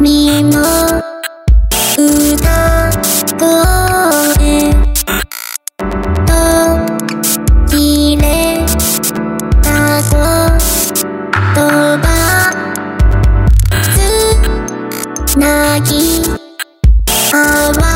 身も歌声と切れた言葉つなぎ合わ